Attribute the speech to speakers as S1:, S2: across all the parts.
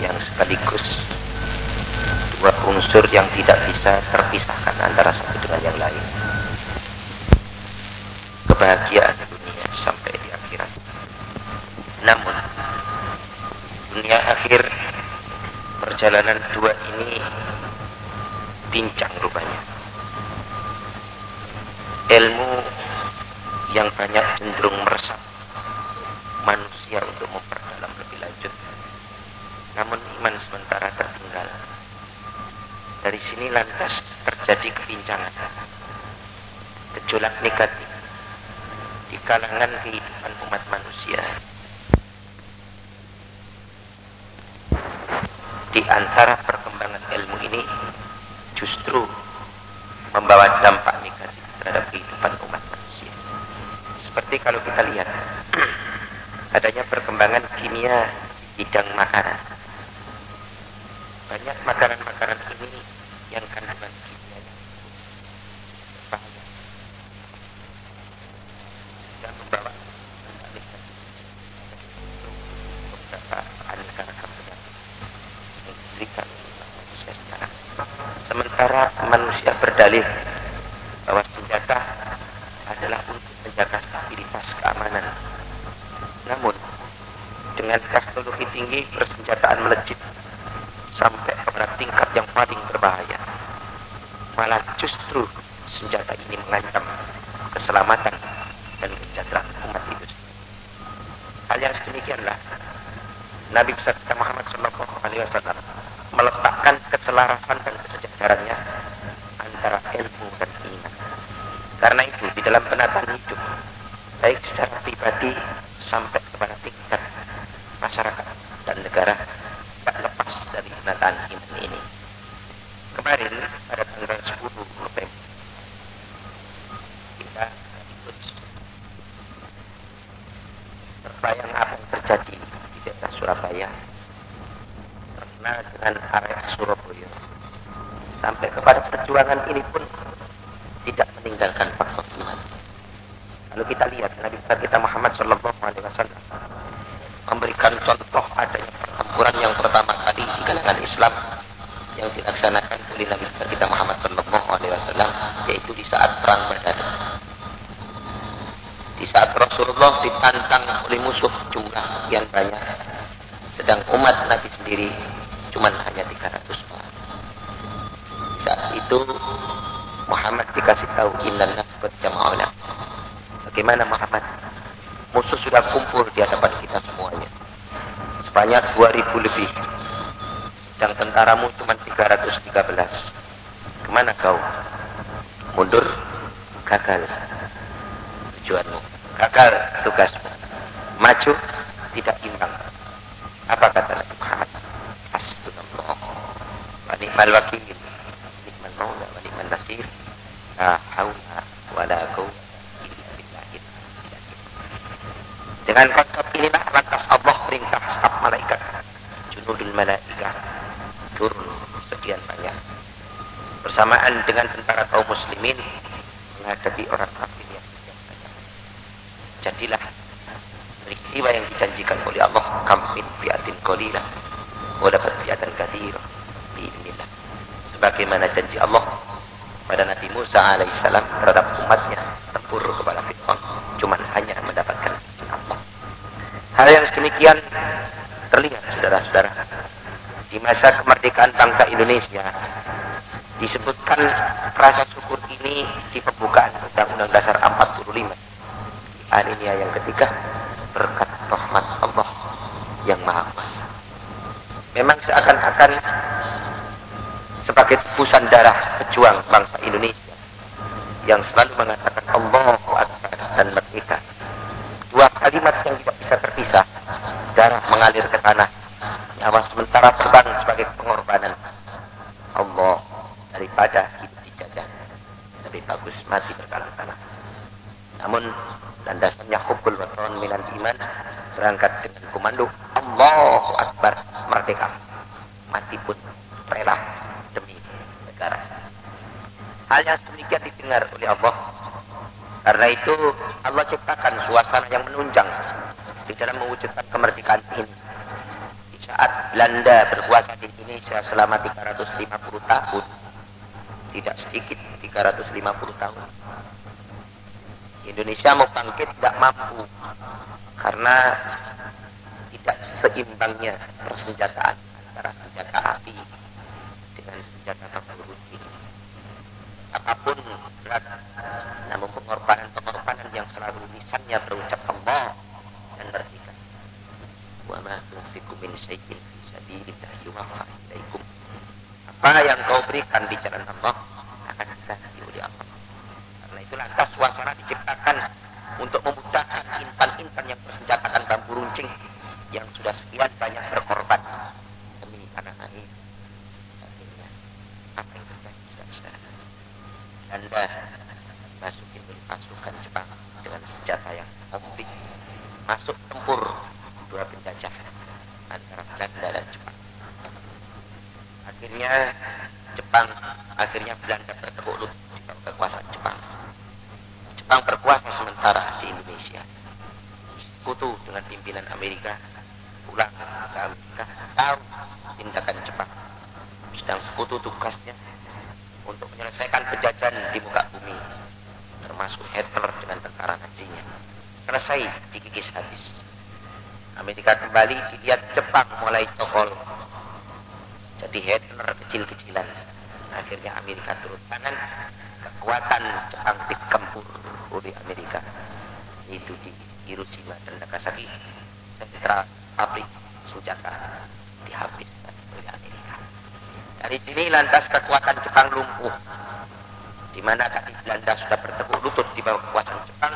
S1: yang sekaligus dua unsur yang tidak bisa terpisahkan antara satu dengan yang lain. Kebahagiaan dunia sampai di akhirat. Namun dunia akhir perjalanan dua ini pincang rupanya. Ilmu yang banyak cenderung meresap manusia untuk memperdalam lebih lanjut. Namun iman sementara tertinggal. Dari sini lantas terjadi kepincangan, gejolak negatif di kalangan kehidupan umat manusia. Di antara perkembangan ilmu ini justru membawa dampak negatif terhadap kehidupan umat manusia. Seperti kalau kita lihat adanya perkembangan kimia di bidang makanan. Banyak makanan-makanan ini yang kandungan kimianya berbahaya dan membawa beberapa penyakit yang diberikan manusia sekarang. Sementara manusia berdalih bahwa senjata adalah untuk menjaga stabilitas keamanan. Namun, dengan teknologi tinggi persenjataan melejit sampai pada tingkat yang paling berbahaya. Malah justru ini mengancam keselamatan dan kesejahteraan umat itu. Hal yang sedemikianlah Nabi besar Muhammad Shallallahu Alaihi Wasallam meletakkan keselarasan dan kesejahteraannya antara ilmu dan iman. Karena itu di dalam penataan hidup, baik secara pribadi sampai kepada tingkat masyarakat dan negara, tak lepas dari penataan iman ini. Kemarin pada tanggal 10 November kita ikut terbayang apa yang terjadi di daerah Surabaya terkenal dengan area Surabaya sampai kepada perjuangan ini pun tidak meninggalkan faktor iman. Kalau kita lihat Nabi kita Muhammad Shallallahu Alaihi Wasallam memberikan contoh adanya pertempuran yang pertama kali di kalangan Islam yang dilaksanakan oleh Nabi besar kita Muhammad Shallallahu Alaihi Wasallam yaitu di saat perang Badar. Di saat Rasulullah ditantang oleh musuh jumlah yang banyak, sedang umat Nabi sendiri cuma hanya 300 orang. Saat itu Muhammad dikasih tahu inna nasbat jama'ala. Bagaimana Muhammad? Musuh sudah kumpul di hadapan kita semuanya. Sebanyak 2000 lebih. Sedang tentaramu cuma 313. Ke mana kau? Mundur? Gagal. Tujuanmu. Gagal tugasmu. Maju? Tidak imbang. Apa kata Nabi Muhammad? Astagfirullah. Wa ni'mal wakil. Bersamaan dengan tentara kaum muslimin menghadapi orang kafir yang. Jadilah peristiwa yang dijanjikan oleh Allah kampin biatin qalilah wa dapat biatan kathirah biidnillah sebagaimana janji Allah pada Nabi Musa alaihissalam terhadap umatnya tempur kepada Fir'aun cuman hanya mendapatkan Allah hal yang demikian terlihat saudara-saudara di masa kemerdekaan bangsa Indonesia disebutkan rasa syukur ini di pembukaan Undang-Undang Dasar 45 alinea yang ketiga berkat rahmat Allah yang maha kuasa memang seakan-akan sebagai tebusan darah pejuang bangsa Indonesia yang selalu mengatakan Allahu Akbar dan merdeka. Dua kalimat yang tidak bisa terpisah. Darah mengalir ke tanah, nyawa sementara terbang sebagai pengorbanan. Allah daripada hidup dijajah. Lebih bagus mati berkalang tanah. Namun landasannya hubbul watan minan iman berangkat dengan komando Allahu Akbar merdeka. Mati pun rela demi negara. Hal yang demikian didengar oleh Allah. Karena itu Allah ciptakan suasana yang menunjang di dalam mewujudkan kemerdekaan ini. Di saat Belanda berkuasa di Indonesia selama 350 tahun sedikit 350 tahun. Indonesia mau bangkit tidak mampu karena tidak seimbangnya persenjataan antara senjata api dengan senjata ini apa pun berat namun pengorbanan-pengorbanan yang selalu lisannya berucap Allah dan bertikat wa ma tunfiqu min syai'in fi sabilillah yuwaffa ilaikum apa yang kau berikan di jalan I, dikikis habis. Amerika kembali dilihat Jepang mulai cokol. Jadi Hitler kecil-kecilan. Akhirnya Amerika turun tangan. Kekuatan Jepang dikempur oleh Amerika. Itu di Hiroshima dan Nagasaki. Sentra pabrik senjata dihabiskan oleh Amerika. Dari sini lantas kekuatan Jepang lumpuh. Di mana tadi Belanda sudah bertepuk lutut di bawah kekuasaan Jepang?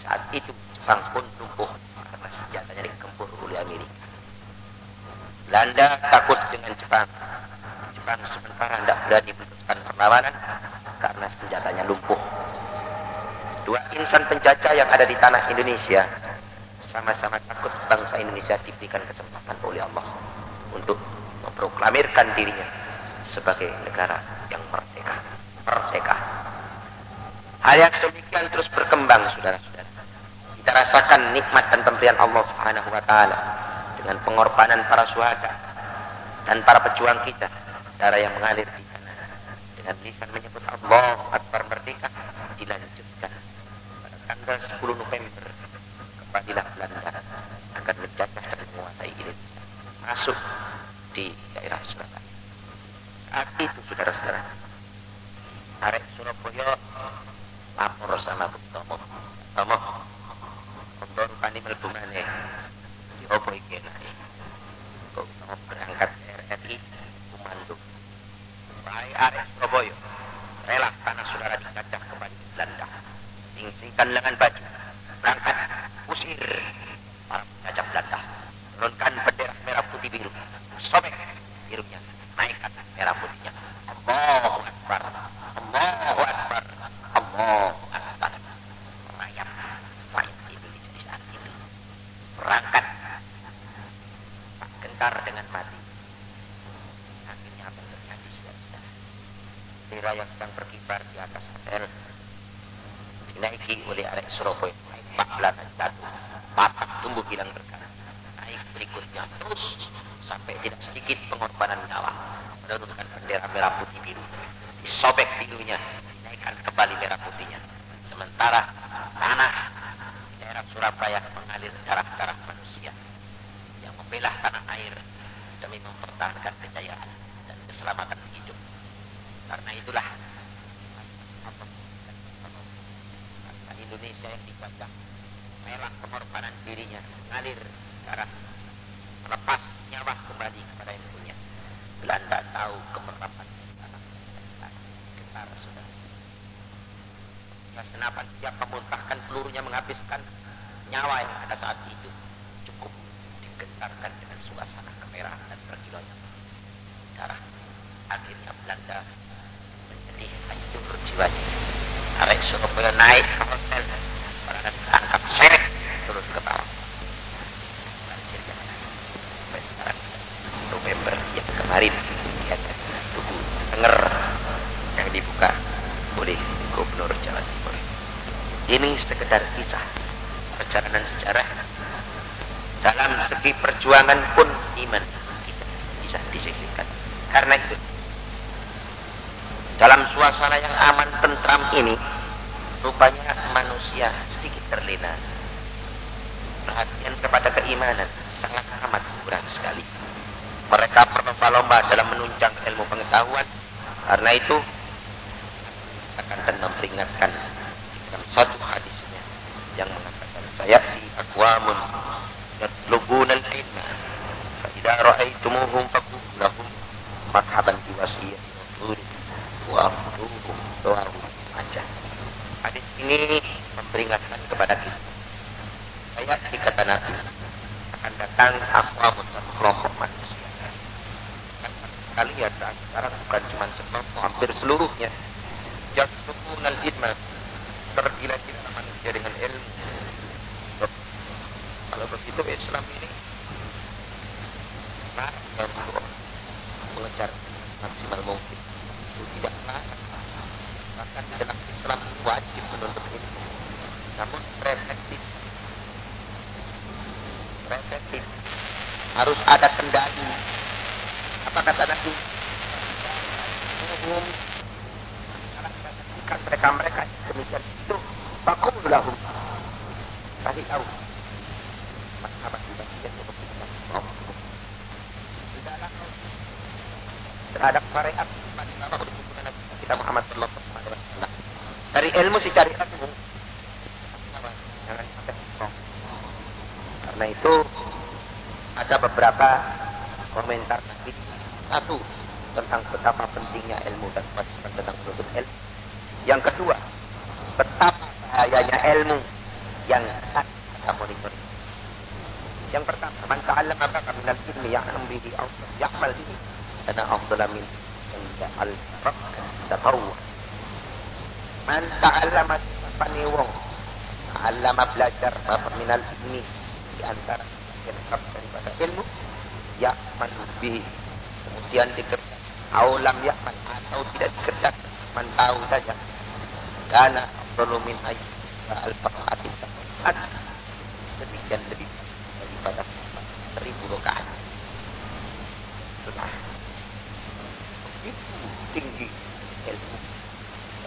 S1: Saat itu Jepang pun lumpuh karena senjatanya dikempur oleh Amerika Belanda takut dengan Jepang. Jepang sementara tidak berani meneruskan perlawanan karena senjatanya lumpuh. Dua insan penjajah yang ada di tanah Indonesia sama-sama takut bangsa Indonesia diberikan kesempatan oleh Allah untuk memproklamirkan dirinya sebagai negara yang merdeka. Merdeka. Hal yang demikian terus berkembang saudara-saudara kita rasakan nikmat dan pemberian Allah subhanahu wa ta'ala dengan pengorbanan para suhada dan para pejuang kita darah yang mengalir di sana dengan lisan menyebut Allah Akbar merdeka dilanjutkan pada tanggal 10 November kembalilah Belanda akan menjajah dan menguasai Indonesia masuk di daerah Surabaya saat itu saudara-saudara arek Surabaya lapor sama Bung Tomo Tomo untuk rupani melebu maneh di opo iki enae kok Tomo berangkat ke RRI komando Wahai arek Surabaya rela tanah saudara dijajah kembali Belanda sing-singkan lengan baju berangkat usir para penjajah Belanda turunkan bendera merah putih biru sobek birunya naikkan merah putihnya Allahu Akbar Allahu Akbar Allahu Akbar rakyat rakyat Indonesia di saat itu berangkat tak gentar dengan mati akhirnya apa yang terjadi sudah sudah bendera yang sedang berkibar di atas hotel. Dinaiki oleh Alex Surabaya. Naik 14 jatuh patah tumbuh hilang berkah. Naik berikutnya terus sampai tidak sedikit pengorbanan nyawa. Menurunkan bendera merah putih biru disobek birunya dinaikkan kembali merah putihnya sementara tanah di daerah Surabaya mengalir darah-darah manusia yang membelah tanah air demi mempertahankan kejayaan dan keselamatan hidup karena itulah bangsa Indonesia yang dijajah rela pengorbanan dirinya mengalir darah melepas nyawa kembali kepada yang punya Belanda tahu kemerapan tanah. Getar sudah. Senapan siap memuntahkan pelurunya menghabiskan nyawa yang ada saat itu cukup digentarkan dengan suasana kemerahan dan berkilauan darah akhirnya Belanda menjadi hancur jiwanya Arek Surabaya naik ke hotel Orang ditangkap seret turun ke bawah Banjir yang sampai sekarang November yang kemarin ya, Tugu Tenger yang dibuka oleh Gubernur Jawa Timur ini sekedar kisah perjalanan sejarah dalam segi perjuangan pun ini iman kita bisa disisihkan. Karena itu dalam suasana yang aman tentram ini rupanya manusia sedikit terlena perhatian keimanan sangat amat kurang sekali. Mereka berlomba-lomba dalam menunjang ilmu pengetahuan. Karena itu akan dan memperingatkan dalam satu hadisnya yang mengatakan saya di akwamun yatlubuna al-ilma fa idza ra'aitumuhum faqulu lahum marhaban bi wasiyati wa afduhum doahu aja hadis ini memperingatkan kepada kita saya dikata Nabi akan datang akwamun kelompok manusia. Kalian sekarang bukan cuma sekelompok hampir seluruhnya. Al idman tergila-gila manusia dengan ilmu. Kalau begitu Islam ini nah, untuk mengejar maksimal mungkin itu tidak larang bahkan dalam Islam wajib menuntut ilmu namun reflektif reflektif harus ada kendali apa kata Nabi mereka-mereka demikian itu lahum kasih tahu. Kita terhadap syariat kita Muhammad Sallallahu Alaihi Wasallam. Dari ilmu ilmu jangan sampai karena itu ada beberapa komentar tentang betapa pentingnya ilmu dan kewajiban tentang menuntut ilmu. Yang kedua, betapa bahayanya ilmu yang kita monitoring. Yang pertama, man ta'allama baka min al-ilmi ya'lam bihi aw ya'mal bihi ana afdala min rabka tatawwa. Man ta'allama pani wong ta'allama belajar apa min al-ilmi di antara yang daripada ilmu ya'mal bihi kemudian dikerjakan aulam yakman atau tidak dikerjakan man tahu saja. Karena perlu min al faqatin demikian lebih daripada seribu rakaat. Sudah itu tinggi ilmu.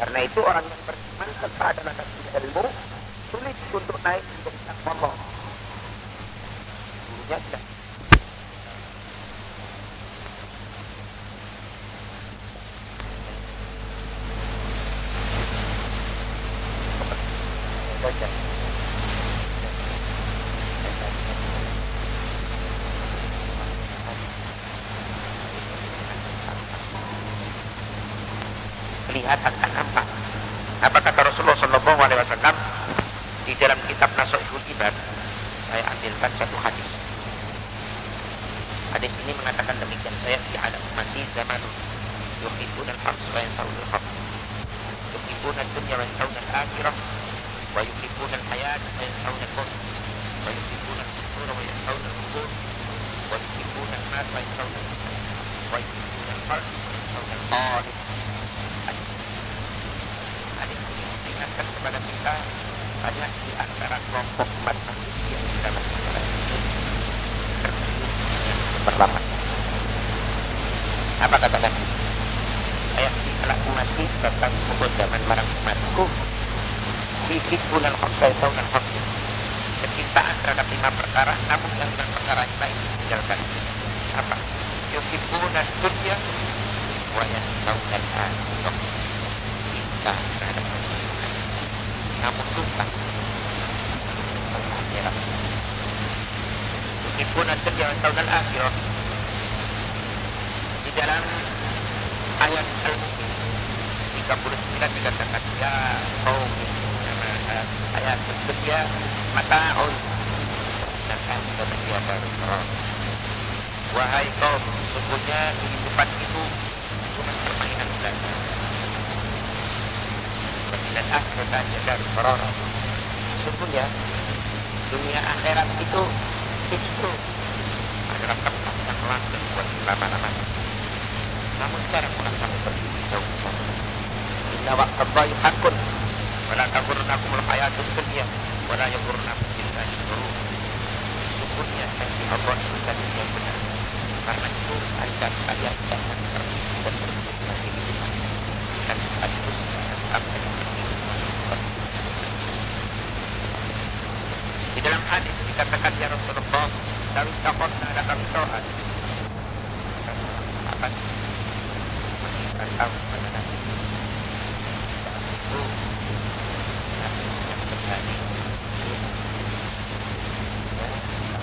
S1: Karena itu orang yang beriman serta adalah ilmu sulit untuk naik untuk Allah gurunya tidak Kelihatan apa? Apa kata Rasulullah Shallallahu Alaihi Wasallam di dalam kitab Nasuhul Ibad? Saya ambilkan satu hadis. Hadis ini mengatakan demikian saya di alam mati zaman yuhibun al-hams wa yansawul al-hams yuhibun al-dunya wa yansawul al-akhirah ويحبون الحياة وينسون الموت ويحبون القصور وينسون القبور ويحبون المال وينسون ويحبون الفرد وينسون الخالق Hadis ini mengingatkan kepada kita banyak di antara kelompok umat manusia di dalam masyarakat ini berlama. Apa kata Nabi? Saya telah umati tentang pukul zaman marah umatku yuhibbun al-haqqa yasawun al-haqqa kecintaan terhadap lima perkara namun yang perkara yang lain tinggalkan apa? Yuhibbun al-dunya wa yasawun al-akhirah cinta terhadap namun lupa. Akhirat yuhibbun al-dunya wa yasawun al-akhirah di dalam ayat Al-Mu'min 39 dikatakan ya kaum ayat ketiga mataun sedangkan ketiga baru. Wahai kaum sesungguhnya kehidupan itu cuma permainan belaka dan akhirat dari korona sesungguhnya dunia akhirat itu justru adalah tempat yang langgeng buat lama-lama. Namun sekarang orang sampai berdiri jauh Inna wa'adallahi hakun wala tagurnakum al-hayatud dunya wala yagurnakum billahi ghurur syukurnya dan diharapkan dan yang benar. Karena itu anda kalian dan tertipu dan di dalam hadis dikatakan ya Rasulullah dari takut ada kami akan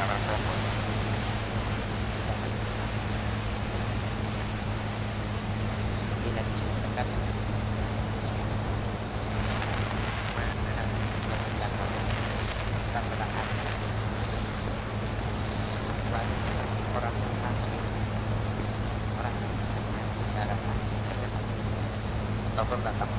S1: Bicara ataupun datang